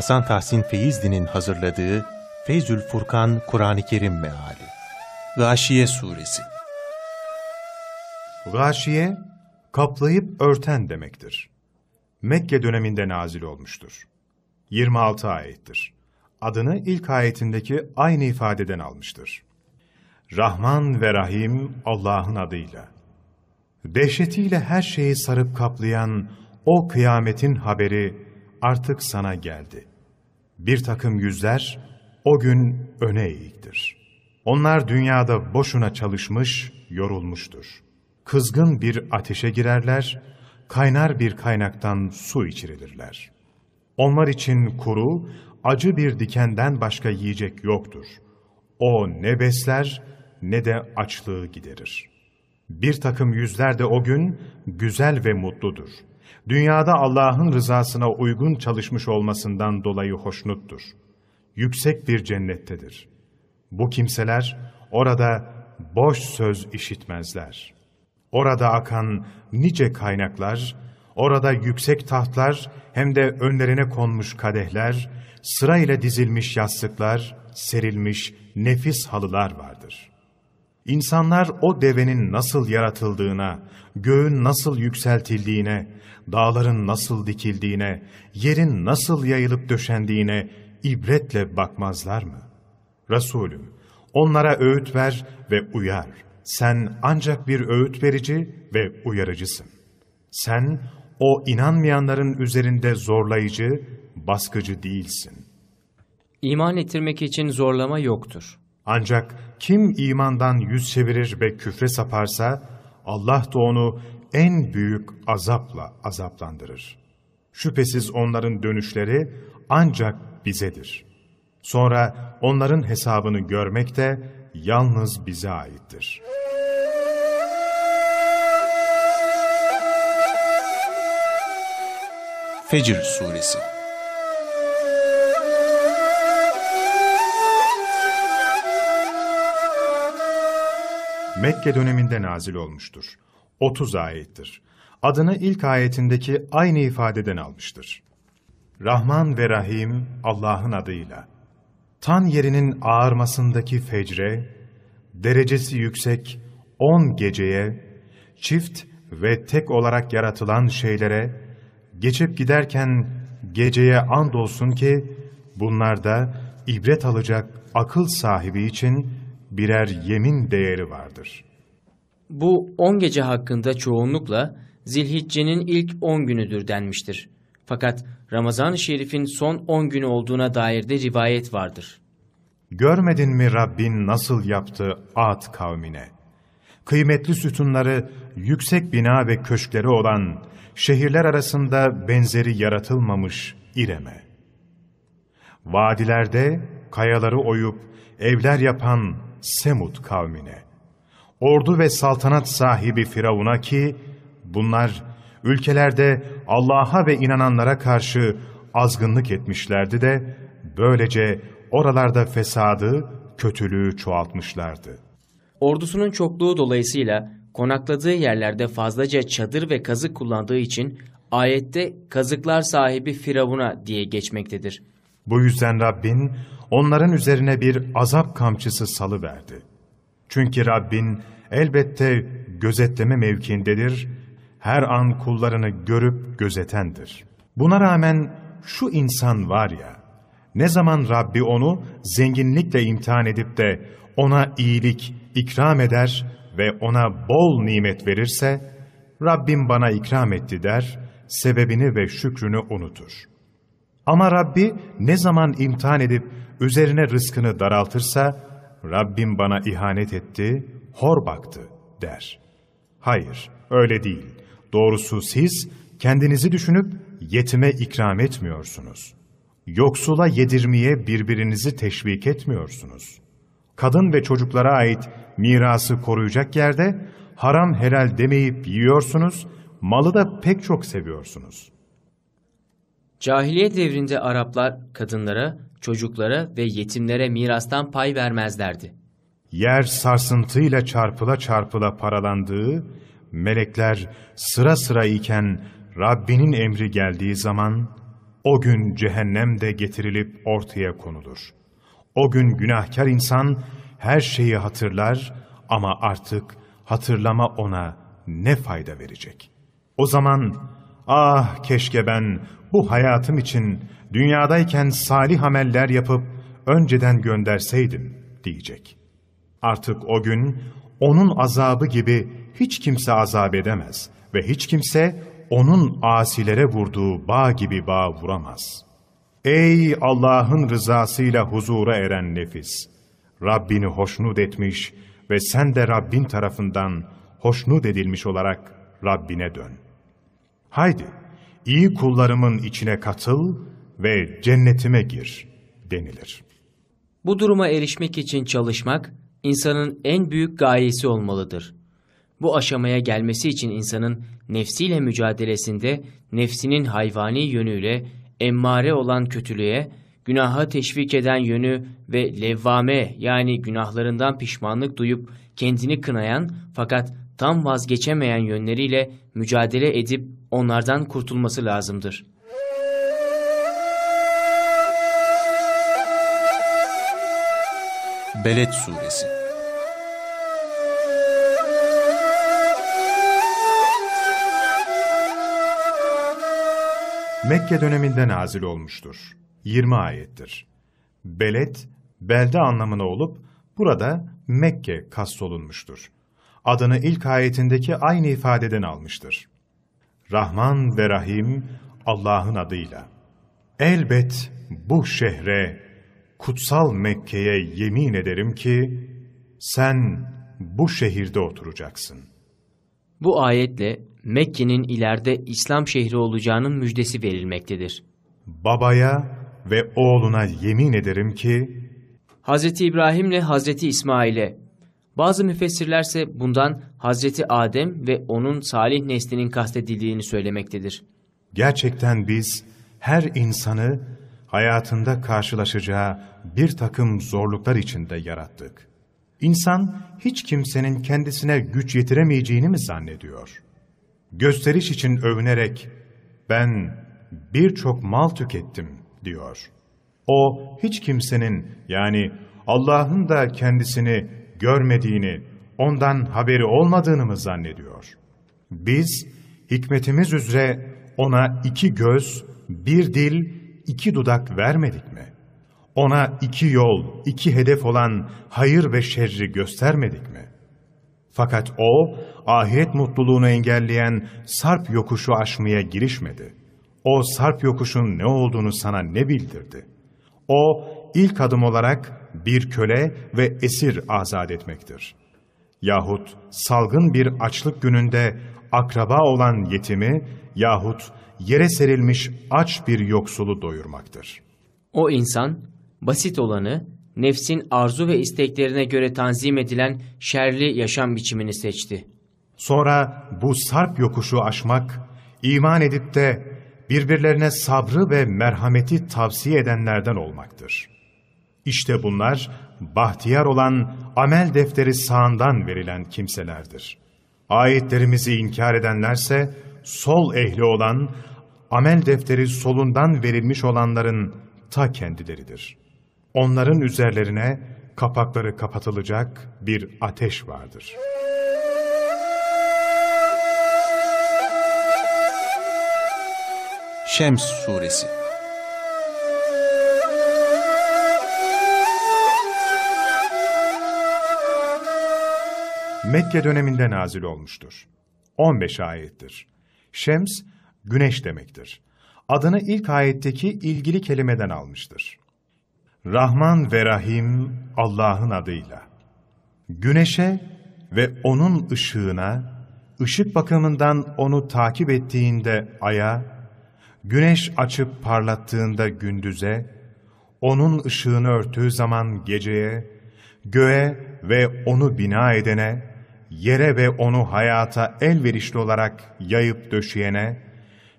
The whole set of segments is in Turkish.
Hasan Tahsin Feyzli'nin hazırladığı Feyzül Furkan Kur'an-ı Kerim Meali Gâşiye Suresi Gâşiye, kaplayıp örten demektir. Mekke döneminde nazil olmuştur. 26 ayettir. Adını ilk ayetindeki aynı ifadeden almıştır. Rahman ve Rahim Allah'ın adıyla. Dehşetiyle her şeyi sarıp kaplayan o kıyametin haberi artık sana geldi. Bir takım yüzler o gün öne eğiktir. Onlar dünyada boşuna çalışmış, yorulmuştur. Kızgın bir ateşe girerler, kaynar bir kaynaktan su içirilirler. Onlar için kuru, acı bir dikenden başka yiyecek yoktur. O ne besler ne de açlığı giderir. Bir takım yüzler de o gün güzel ve mutludur. Dünyada Allah'ın rızasına uygun çalışmış olmasından dolayı hoşnuttur. Yüksek bir cennettedir. Bu kimseler orada boş söz işitmezler. Orada akan nice kaynaklar, orada yüksek tahtlar hem de önlerine konmuş kadehler, sırayla dizilmiş yastıklar, serilmiş nefis halılar vardır. İnsanlar o devenin nasıl yaratıldığına, göğün nasıl yükseltildiğine, dağların nasıl dikildiğine, yerin nasıl yayılıp döşendiğine ibretle bakmazlar mı? Resulüm, onlara öğüt ver ve uyar. Sen ancak bir öğüt verici ve uyarıcısın. Sen, o inanmayanların üzerinde zorlayıcı, baskıcı değilsin. İman ettirmek için zorlama yoktur. Ancak kim imandan yüz çevirir ve küfre saparsa, Allah da onu en büyük azapla azaplandırır. Şüphesiz onların dönüşleri ancak bizedir. Sonra onların hesabını görmek de yalnız bize aittir. Fecr Suresi Mekke döneminde nazil olmuştur. 30 ayettir. Adını ilk ayetindeki aynı ifadeden almıştır. Rahman ve Rahim Allah'ın adıyla. Tan yerinin ağarmasındaki fecre, derecesi yüksek on geceye, çift ve tek olarak yaratılan şeylere, geçip giderken geceye andolsun ki, bunlarda ibret alacak akıl sahibi için birer yemin değeri vardır. Bu on gece hakkında çoğunlukla Zilhicce'nin ilk on günüdür denmiştir. Fakat Ramazan-ı Şerif'in son on günü olduğuna dair de rivayet vardır. Görmedin mi Rabbin nasıl yaptı Ad kavmine? Kıymetli sütunları, yüksek bina ve köşkleri olan, şehirler arasında benzeri yaratılmamış İrem'e. Vadilerde kayaları oyup evler yapan Semud kavmine. Ordu ve saltanat sahibi Firavun'a ki, bunlar ülkelerde Allah'a ve inananlara karşı azgınlık etmişlerdi de, böylece oralarda fesadı, kötülüğü çoğaltmışlardı. Ordusunun çokluğu dolayısıyla konakladığı yerlerde fazlaca çadır ve kazık kullandığı için ayette kazıklar sahibi Firavun'a diye geçmektedir. Bu yüzden Rabbin onların üzerine bir azap kamçısı salıverdi. Çünkü Rabbin elbette gözetleme mevkiindedir, her an kullarını görüp gözetendir. Buna rağmen şu insan var ya, ne zaman Rabbi onu zenginlikle imtihan edip de ona iyilik, ikram eder ve ona bol nimet verirse, Rabbim bana ikram etti der, sebebini ve şükrünü unutur. Ama Rabbi ne zaman imtihan edip üzerine rızkını daraltırsa, Rabbim bana ihanet etti, hor baktı der. Hayır, öyle değil. Doğrusu siz kendinizi düşünüp yetime ikram etmiyorsunuz. Yoksula yedirmeye birbirinizi teşvik etmiyorsunuz. Kadın ve çocuklara ait mirası koruyacak yerde haram helal demeyip yiyorsunuz, malı da pek çok seviyorsunuz. Cahiliye devrinde Araplar kadınlara, çocuklara ve yetimlere mirastan pay vermezlerdi. Yer sarsıntıyla çarpıla çarpıla paralandığı, melekler sıra sıra iken Rabbinin emri geldiği zaman, O gün cehennem de getirilip ortaya konulur. O gün günahkar insan her şeyi hatırlar ama artık hatırlama ona ne fayda verecek? O zaman ah keşke ben bu hayatım için dünyadayken salih ameller yapıp önceden gönderseydim diyecek. Artık o gün onun azabı gibi hiç kimse azap edemez ve hiç kimse onun asilere vurduğu bağ gibi bağ vuramaz. Ey Allah'ın rızasıyla huzura eren nefis! Rabbini hoşnut etmiş ve sen de Rabbin tarafından hoşnut edilmiş olarak Rabbine dön. Haydi, iyi kullarımın içine katıl ve cennetime gir denilir. Bu duruma erişmek için çalışmak, insanın en büyük gayesi olmalıdır. Bu aşamaya gelmesi için insanın nefsiyle mücadelesinde nefsinin hayvani yönüyle emmare olan kötülüğe, günaha teşvik eden yönü ve levvame yani günahlarından pişmanlık duyup kendini kınayan fakat tam vazgeçemeyen yönleriyle mücadele edip onlardan kurtulması lazımdır. Beled Suresi Mekke döneminde nazil olmuştur. 20 ayettir. Beled, belde anlamına olup burada Mekke kastolunmuştur. Adını ilk ayetindeki aynı ifadeden almıştır. Rahman ve Rahim Allah'ın adıyla. Elbet bu şehre, kutsal Mekke'ye yemin ederim ki, sen bu şehirde oturacaksın. Bu ayetle Mekke'nin ileride İslam şehri olacağının müjdesi verilmektedir. Babaya ve oğluna yemin ederim ki, Hazreti İbrahim ile Hazreti İsmail'e, bazı müfessirlerse bundan Hazreti Adem ve onun salih neslinin kastedildiğini söylemektedir. gerçekten biz her insanı hayatında karşılaşacağı bir takım zorluklar içinde yarattık. İnsan hiç kimsenin kendisine güç yetiremeyeceğini mi zannediyor? Gösteriş için övünerek ben birçok mal tükettim diyor. O hiç kimsenin yani Allah'ın da kendisini görmediğini, ondan haberi olmadığını mı zannediyor? Biz hikmetimiz üzere ona iki göz, bir dil, iki dudak vermedik mi? Ona iki yol, iki hedef olan hayır ve şerri göstermedik mi? Fakat o, ahiret mutluluğunu engelleyen sarp yokuşu aşmaya girişmedi. O sarp yokuşun ne olduğunu sana ne bildirdi? O, ilk adım olarak bir köle ve esir azat etmektir. Yahut salgın bir açlık gününde akraba olan yetimi yahut yere serilmiş aç bir yoksulu doyurmaktır. O insan, basit olanı, nefsin arzu ve isteklerine göre tanzim edilen şerli yaşam biçimini seçti. Sonra bu sarp yokuşu aşmak, iman edip de birbirlerine sabrı ve merhameti tavsiye edenlerden olmaktır. İşte bunlar bahtiyar olan amel defteri sağından verilen kimselerdir. Ayetlerimizi inkar edenlerse sol ehli olan, amel defteri solundan verilmiş olanların ta kendileridir. Onların üzerlerine kapakları kapatılacak bir ateş vardır.'' Şems Suresi Mekke döneminde nazil olmuştur. 15 ayettir. Şems, güneş demektir. Adını ilk ayetteki ilgili kelimeden almıştır. Rahman ve Rahim Allah'ın adıyla. Güneşe ve onun ışığına, ışık bakımından onu takip ettiğinde aya, güneş açıp parlattığında gündüze, onun ışığını örtüğü zaman geceye, göğe ve onu bina edene, yere ve onu hayata elverişli olarak yayıp döşeyene,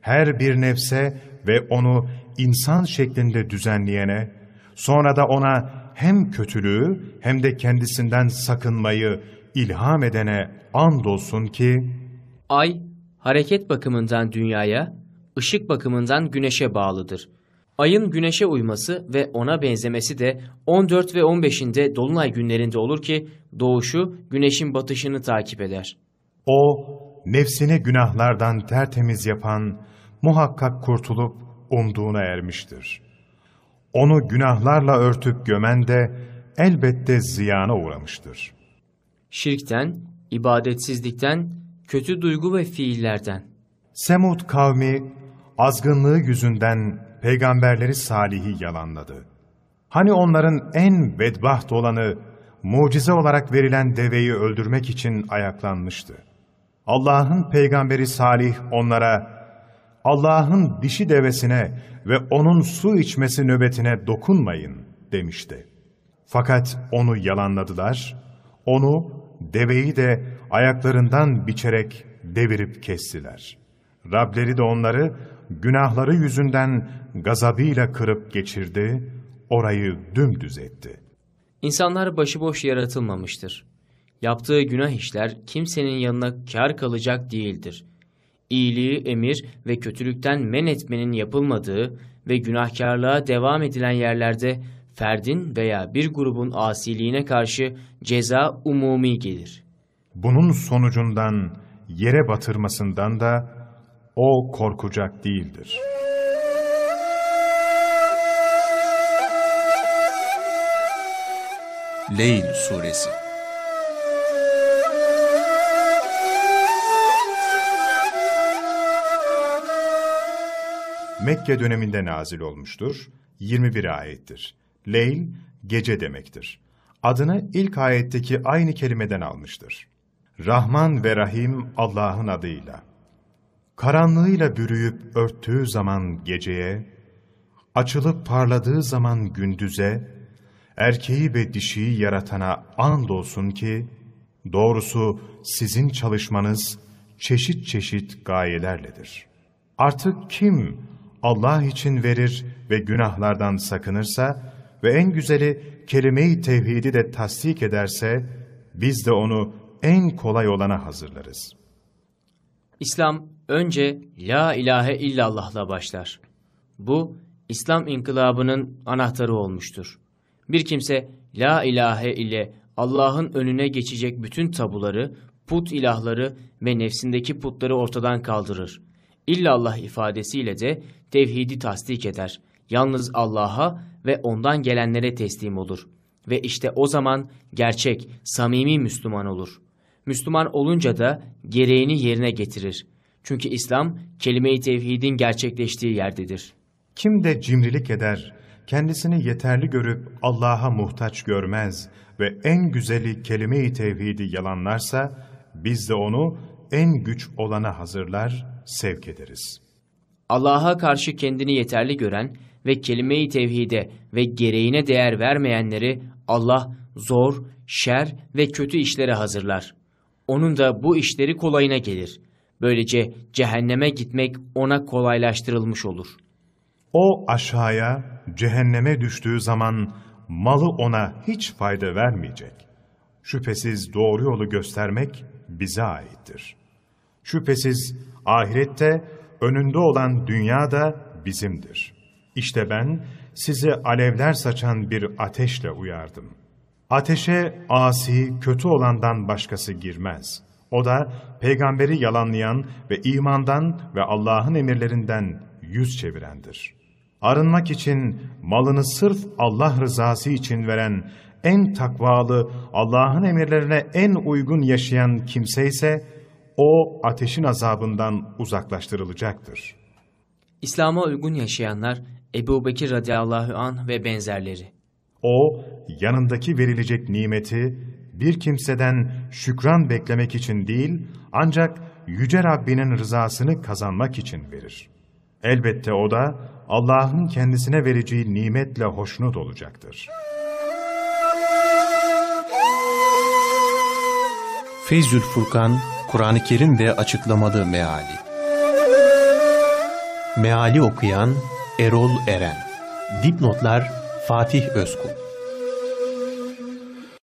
her bir nefse ve onu insan şeklinde düzenleyene, sonra da ona hem kötülüğü hem de kendisinden sakınmayı ilham edene andolsun ki, Ay, hareket bakımından dünyaya, ışık bakımından güneşe bağlıdır. Ayın güneşe uyması ve ona benzemesi de 14 ve 15'inde dolunay günlerinde olur ki doğuşu güneşin batışını takip eder. O, nefsini günahlardan tertemiz yapan, muhakkak kurtulup umduğuna ermiştir. Onu günahlarla örtüp gömen de elbette ziyana uğramıştır. Şirkten, ibadetsizlikten, kötü duygu ve fiillerden. Semud kavmi azgınlığı yüzünden peygamberleri Salih'i yalanladı. Hani onların en bedbaht olanı mucize olarak verilen deveyi öldürmek için ayaklanmıştı. Allah'ın peygamberi Salih onlara Allah'ın dişi devesine ve onun su içmesi nöbetine dokunmayın demişti. Fakat onu yalanladılar, onu, deveyi de ayaklarından biçerek devirip kestiler. Rableri de onları günahları yüzünden gazabıyla kırıp geçirdi, orayı dümdüz etti. İnsanlar başıboş yaratılmamıştır. Yaptığı günah işler kimsenin yanına kar kalacak değildir. İyiliği emir ve kötülükten men etmenin yapılmadığı ve günahkarlığa devam edilen yerlerde ferdin veya bir grubun asiliğine karşı ceza umumi gelir. Bunun sonucundan yere batırmasından da o korkacak değildir. Leyl Suresi Mekke döneminde nazil olmuştur. 21 ayettir. Leyl, gece demektir. Adını ilk ayetteki aynı kelimeden almıştır. Rahman ve Rahim Allah'ın adıyla. Karanlığıyla bürüyüp örttüğü zaman geceye, açılıp parladığı zaman gündüze, erkeği ve dişiyi yaratana andolsun ki, doğrusu sizin çalışmanız çeşit çeşit gayelerledir. Artık kim Allah için verir ve günahlardan sakınırsa ve en güzeli kelime-i tevhidi de tasdik ederse, biz de onu en kolay olana hazırlarız. İslam önce La ilahe illallah'la başlar. Bu, İslam inkılabının anahtarı olmuştur. Bir kimse La ilahe ile Allah'ın önüne geçecek bütün tabuları, put ilahları ve nefsindeki putları ortadan kaldırır. İllallah ifadesiyle de tevhidi tasdik eder. Yalnız Allah'a ve ondan gelenlere teslim olur. Ve işte o zaman gerçek, samimi Müslüman olur. Müslüman olunca da gereğini yerine getirir. Çünkü İslam kelime-i tevhidin gerçekleştiği yerdedir. Kim de cimrilik eder, kendisini yeterli görüp Allah'a muhtaç görmez ve en güzeli kelime-i tevhidi yalanlarsa, biz de onu en güç olana hazırlar, sevk ederiz. Allah'a karşı kendini yeterli gören ve kelime-i tevhide ve gereğine değer vermeyenleri Allah zor, şer ve kötü işlere hazırlar. Onun da bu işleri kolayına gelir. Böylece cehenneme gitmek ona kolaylaştırılmış olur. O aşağıya, cehenneme düştüğü zaman malı ona hiç fayda vermeyecek. Şüphesiz doğru yolu göstermek bize aittir. Şüphesiz ahirette önünde olan dünya da bizimdir. İşte ben sizi alevler saçan bir ateşle uyardım. Ateşe asi, kötü olandan başkası girmez. O da peygamberi yalanlayan ve imandan ve Allah'ın emirlerinden yüz çevirendir. Arınmak için malını sırf Allah rızası için veren, en takvalı, Allah'ın emirlerine en uygun yaşayan kimse ise, o ateşin azabından uzaklaştırılacaktır. İslam'a uygun yaşayanlar Ebu Bekir radıyallahu anh ve benzerleri. O, yanındaki verilecek nimeti bir kimseden şükran beklemek için değil, ancak Yüce Rabbinin rızasını kazanmak için verir. Elbette o da Allah'ın kendisine vereceği nimetle hoşnut olacaktır. Feyzül Furkan, Kur'an-ı Kerim ve açıklamalı meali. Meali okuyan Erol Eren. Dipnotlar Fatih Özkul.